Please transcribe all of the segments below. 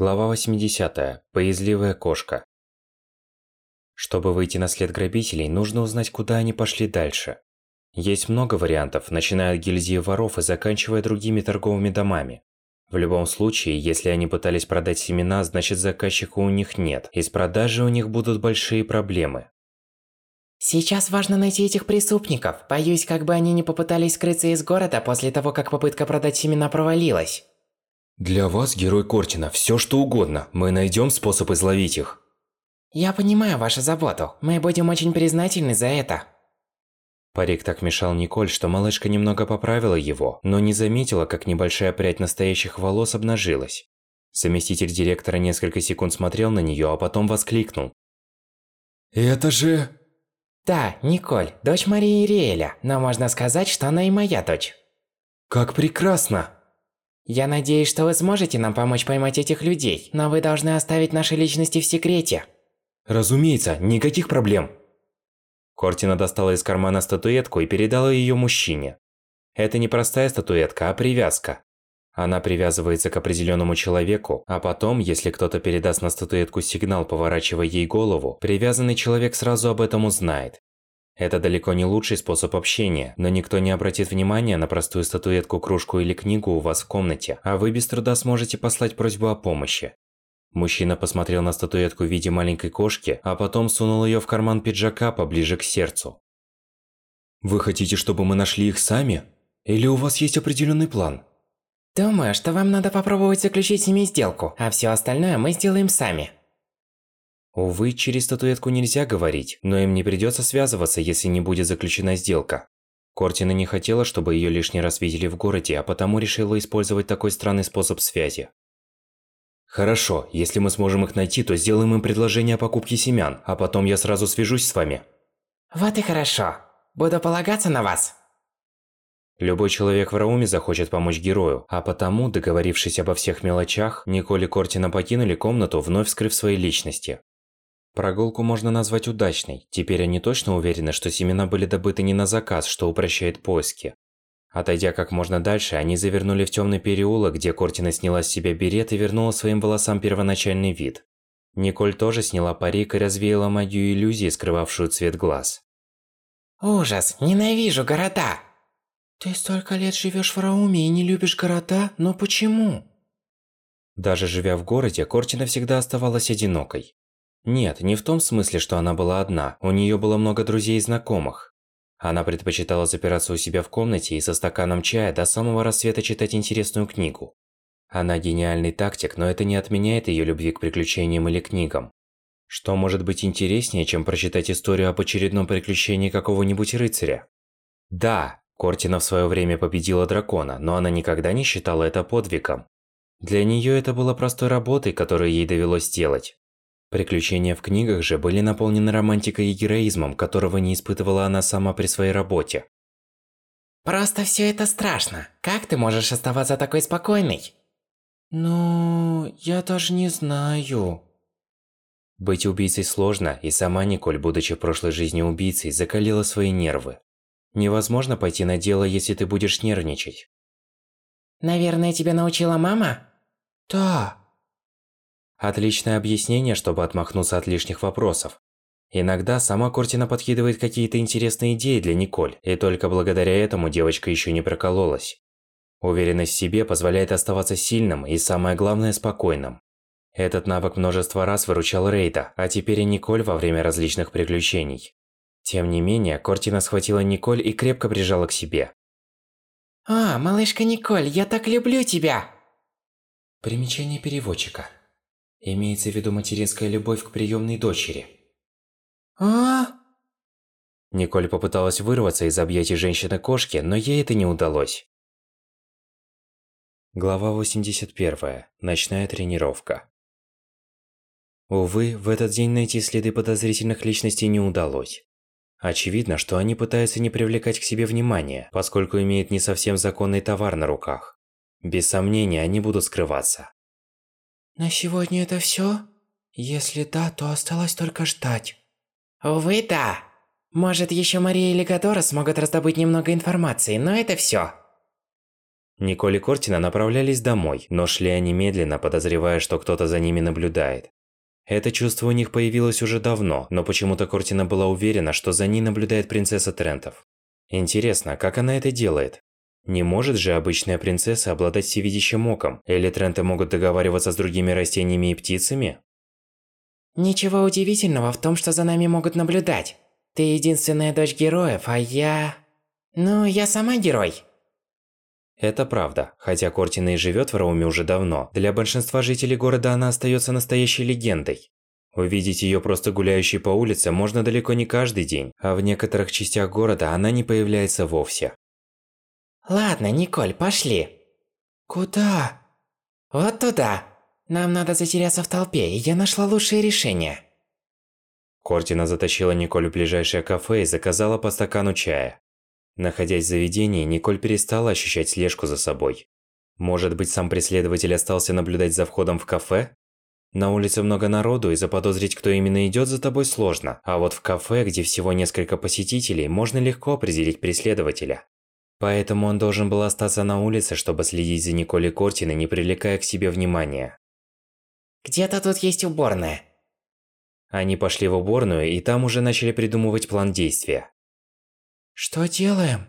Глава 80. Боязливая кошка. Чтобы выйти на след грабителей, нужно узнать, куда они пошли дальше. Есть много вариантов, начиная от гильдии воров и заканчивая другими торговыми домами. В любом случае, если они пытались продать семена, значит заказчика у них нет, и с продажей у них будут большие проблемы. Сейчас важно найти этих преступников. Боюсь, как бы они не попытались скрыться из города после того, как попытка продать семена провалилась. Для вас, герой Кортина, все что угодно. Мы найдем способ изловить их. Я понимаю вашу заботу. Мы будем очень признательны за это. Парик так мешал Николь, что малышка немного поправила его, но не заметила, как небольшая прядь настоящих волос обнажилась. Заместитель директора несколько секунд смотрел на нее, а потом воскликнул. «Это же...» Да, Николь, дочь Марии Риэля, но можно сказать, что она и моя дочь. Как прекрасно! Я надеюсь, что вы сможете нам помочь поймать этих людей, но вы должны оставить наши личности в секрете. Разумеется, никаких проблем. Кортина достала из кармана статуэтку и передала ее мужчине. Это не простая статуэтка, а привязка. Она привязывается к определенному человеку, а потом, если кто-то передаст на статуэтку сигнал, поворачивая ей голову, привязанный человек сразу об этом узнает. Это далеко не лучший способ общения, но никто не обратит внимания на простую статуэтку, кружку или книгу у вас в комнате, а вы без труда сможете послать просьбу о помощи. Мужчина посмотрел на статуэтку в виде маленькой кошки, а потом сунул ее в карман пиджака поближе к сердцу. «Вы хотите, чтобы мы нашли их сами? Или у вас есть определенный план?» Думаю, что вам надо попробовать заключить с ними сделку, а все остальное мы сделаем сами. Увы, через статуэтку нельзя говорить, но им не придется связываться, если не будет заключена сделка. Кортина не хотела, чтобы ее лишний раз видели в городе, а потому решила использовать такой странный способ связи. Хорошо, если мы сможем их найти, то сделаем им предложение о покупке семян, а потом я сразу свяжусь с вами. Вот и хорошо. Буду полагаться на вас. Любой человек в Рауме захочет помочь герою, а потому, договорившись обо всех мелочах, Николь и Кортина покинули комнату, вновь скрыв свои личности. Прогулку можно назвать удачной. Теперь они точно уверены, что семена были добыты не на заказ, что упрощает поиски. Отойдя как можно дальше, они завернули в темный переулок, где Кортина сняла с себя берет и вернула своим волосам первоначальный вид. Николь тоже сняла парик и развеяла магию иллюзии, скрывавшую цвет глаз. Ужас, ненавижу города. Ты столько лет живешь в Рауме и не любишь города, но почему? Даже живя в городе, Кортина всегда оставалась одинокой. Нет, не в том смысле, что она была одна, у нее было много друзей и знакомых. Она предпочитала запираться у себя в комнате и со стаканом чая до самого рассвета читать интересную книгу. Она гениальный тактик, но это не отменяет ее любви к приключениям или книгам. Что может быть интереснее, чем прочитать историю об очередном приключении какого-нибудь рыцаря? Да, Кортина в свое время победила дракона, но она никогда не считала это подвигом. Для нее это было простой работой, которую ей довелось делать. Приключения в книгах же были наполнены романтикой и героизмом, которого не испытывала она сама при своей работе. Просто все это страшно. Как ты можешь оставаться такой спокойной? Ну, я даже не знаю. Быть убийцей сложно, и сама Николь, будучи в прошлой жизни убийцей, закалила свои нервы. Невозможно пойти на дело, если ты будешь нервничать. Наверное, тебя научила мама? Да. Отличное объяснение, чтобы отмахнуться от лишних вопросов. Иногда сама Кортина подкидывает какие-то интересные идеи для Николь, и только благодаря этому девочка еще не прокололась. Уверенность в себе позволяет оставаться сильным и, самое главное, спокойным. Этот навык множество раз выручал Рейда, а теперь и Николь во время различных приключений. Тем не менее, Кортина схватила Николь и крепко прижала к себе. «А, малышка Николь, я так люблю тебя!» Примечание переводчика. Имеется в виду материнская любовь к приемной дочери. а Николь попыталась вырваться из объятий женщины-кошки, но ей это не удалось. Глава 81. Ночная тренировка. Увы, в этот день найти следы подозрительных личностей не удалось. Очевидно, что они пытаются не привлекать к себе внимания, поскольку имеют не совсем законный товар на руках. Без сомнения, они будут скрываться. На сегодня это все? Если да, то осталось только ждать. Увы, да. Может, еще Мария или Гадора смогут раздобыть немного информации, но это все. Николь и Кортина направлялись домой, но шли они медленно, подозревая, что кто-то за ними наблюдает. Это чувство у них появилось уже давно, но почему-то Кортина была уверена, что за ней наблюдает принцесса Трентов. Интересно, как она это делает? Не может же обычная принцесса обладать всевидящим оком, или Тренты могут договариваться с другими растениями и птицами? Ничего удивительного в том, что за нами могут наблюдать. Ты единственная дочь героев, а я... Ну, я сама герой. Это правда. Хотя Кортина и живет в Рауме уже давно, для большинства жителей города она остается настоящей легендой. Увидеть ее просто гуляющей по улице можно далеко не каждый день, а в некоторых частях города она не появляется вовсе. Ладно, Николь, пошли. Куда? Вот туда. Нам надо затеряться в толпе, и я нашла лучшее решение. Кортина затащила Николь в ближайшее кафе и заказала по стакану чая. Находясь в заведении, Николь перестала ощущать слежку за собой. Может быть, сам преследователь остался наблюдать за входом в кафе? На улице много народу, и заподозрить, кто именно идет за тобой, сложно. А вот в кафе, где всего несколько посетителей, можно легко определить преследователя. Поэтому он должен был остаться на улице, чтобы следить за Николей Кортиной, не привлекая к себе внимания. Где-то тут есть уборная. Они пошли в уборную, и там уже начали придумывать план действия. Что делаем?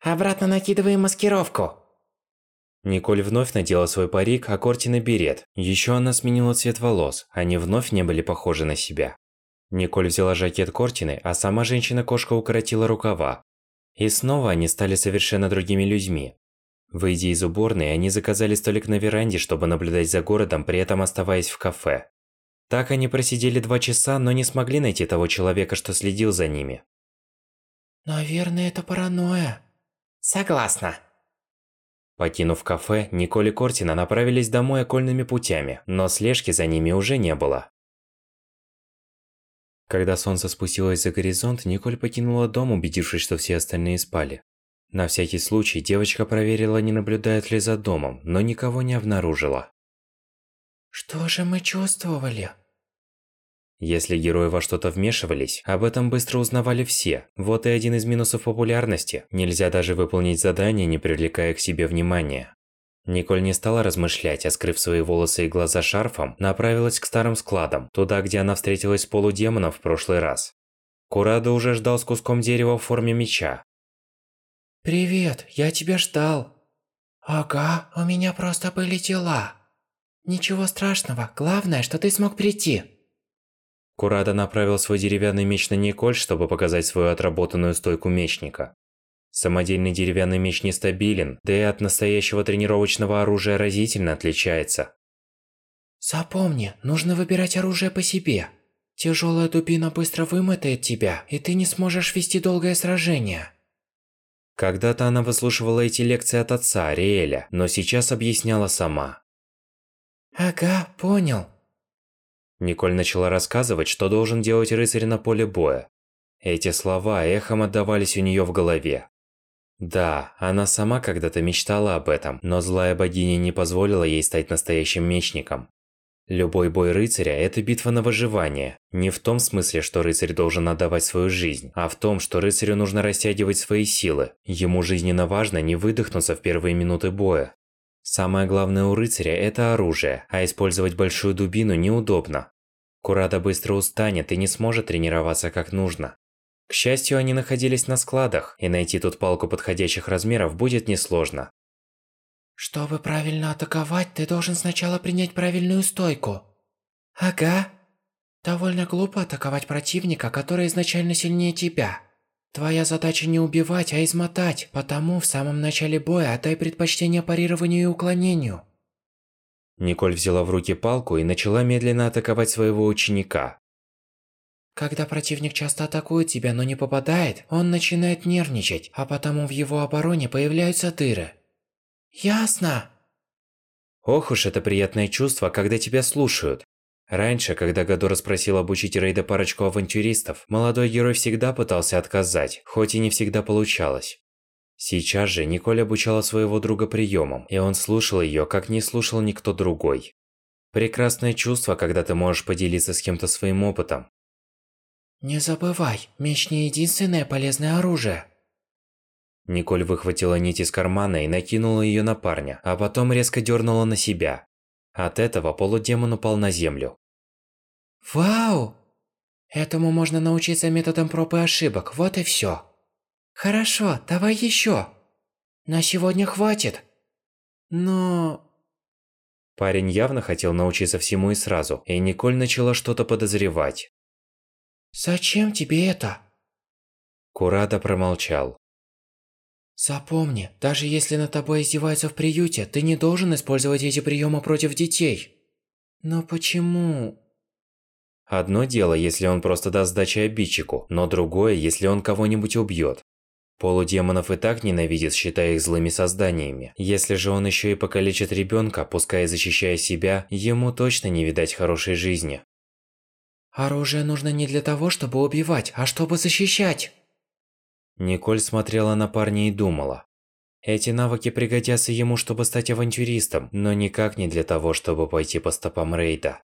Обратно накидываем маскировку. Николь вновь надела свой парик, а Кортина берет. Еще она сменила цвет волос, они вновь не были похожи на себя. Николь взяла жакет Кортины, а сама женщина-кошка укоротила рукава. И снова они стали совершенно другими людьми. Выйдя из уборной, они заказали столик на веранде, чтобы наблюдать за городом, при этом оставаясь в кафе. Так они просидели два часа, но не смогли найти того человека, что следил за ними. Наверное, это паранойя. Согласна. Покинув кафе, Николь и Кортина направились домой окольными путями, но слежки за ними уже не было. Когда солнце спустилось за горизонт, Николь покинула дом, убедившись, что все остальные спали. На всякий случай девочка проверила, не наблюдает ли за домом, но никого не обнаружила. Что же мы чувствовали? Если герои во что-то вмешивались, об этом быстро узнавали все. Вот и один из минусов популярности. Нельзя даже выполнить задание, не привлекая к себе внимания. Николь не стала размышлять, а скрыв свои волосы и глаза шарфом, направилась к старым складам, туда, где она встретилась с полудемоном в прошлый раз. Курадо уже ждал с куском дерева в форме меча. Привет, я тебя ждал. Ага, у меня просто были дела. Ничего страшного, главное, что ты смог прийти. Курада направил свой деревянный меч на Николь, чтобы показать свою отработанную стойку мечника. Самодельный деревянный меч нестабилен, да и от настоящего тренировочного оружия разительно отличается. Запомни, нужно выбирать оружие по себе. Тяжелая дубина быстро вымотает тебя, и ты не сможешь вести долгое сражение. Когда-то она выслушивала эти лекции от отца, Ариэля, но сейчас объясняла сама. Ага, понял. Николь начала рассказывать, что должен делать рыцарь на поле боя. Эти слова эхом отдавались у нее в голове. Да, она сама когда-то мечтала об этом, но злая богиня не позволила ей стать настоящим мечником. Любой бой рыцаря – это битва на выживание. Не в том смысле, что рыцарь должен отдавать свою жизнь, а в том, что рыцарю нужно растягивать свои силы. Ему жизненно важно не выдохнуться в первые минуты боя. Самое главное у рыцаря – это оружие, а использовать большую дубину неудобно. Курада быстро устанет и не сможет тренироваться как нужно. К счастью, они находились на складах, и найти тут палку подходящих размеров будет несложно. Чтобы правильно атаковать, ты должен сначала принять правильную стойку. Ага. Довольно глупо атаковать противника, который изначально сильнее тебя. Твоя задача не убивать, а измотать, потому в самом начале боя отдай предпочтение парированию и уклонению. Николь взяла в руки палку и начала медленно атаковать своего ученика. Когда противник часто атакует тебя, но не попадает, он начинает нервничать, а потому в его обороне появляются дыры. Ясно? Ох уж это приятное чувство, когда тебя слушают. Раньше, когда Гадора спросил обучить Рейда парочку авантюристов, молодой герой всегда пытался отказать, хоть и не всегда получалось. Сейчас же Николь обучала своего друга приемам, и он слушал ее, как не слушал никто другой. Прекрасное чувство, когда ты можешь поделиться с кем-то своим опытом. Не забывай, меч не единственное полезное оружие. Николь выхватила нить из кармана и накинула ее на парня, а потом резко дернула на себя. От этого полудемон упал на землю. Вау! Этому можно научиться методом проб и ошибок, вот и все. Хорошо, давай еще. На сегодня хватит. Но... Парень явно хотел научиться всему и сразу, и Николь начала что-то подозревать. Зачем тебе это? Курада промолчал. Запомни, даже если над тобой издеваются в приюте, ты не должен использовать эти приемы против детей. Но почему? Одно дело, если он просто даст сдачи обидчику, но другое, если он кого-нибудь убьет. Полудемонов и так ненавидит, считая их злыми созданиями. Если же он еще и покалечит ребенка, пускай защищая себя, ему точно не видать хорошей жизни. Оружие нужно не для того, чтобы убивать, а чтобы защищать. Николь смотрела на парня и думала. Эти навыки пригодятся ему, чтобы стать авантюристом, но никак не для того, чтобы пойти по стопам Рейда.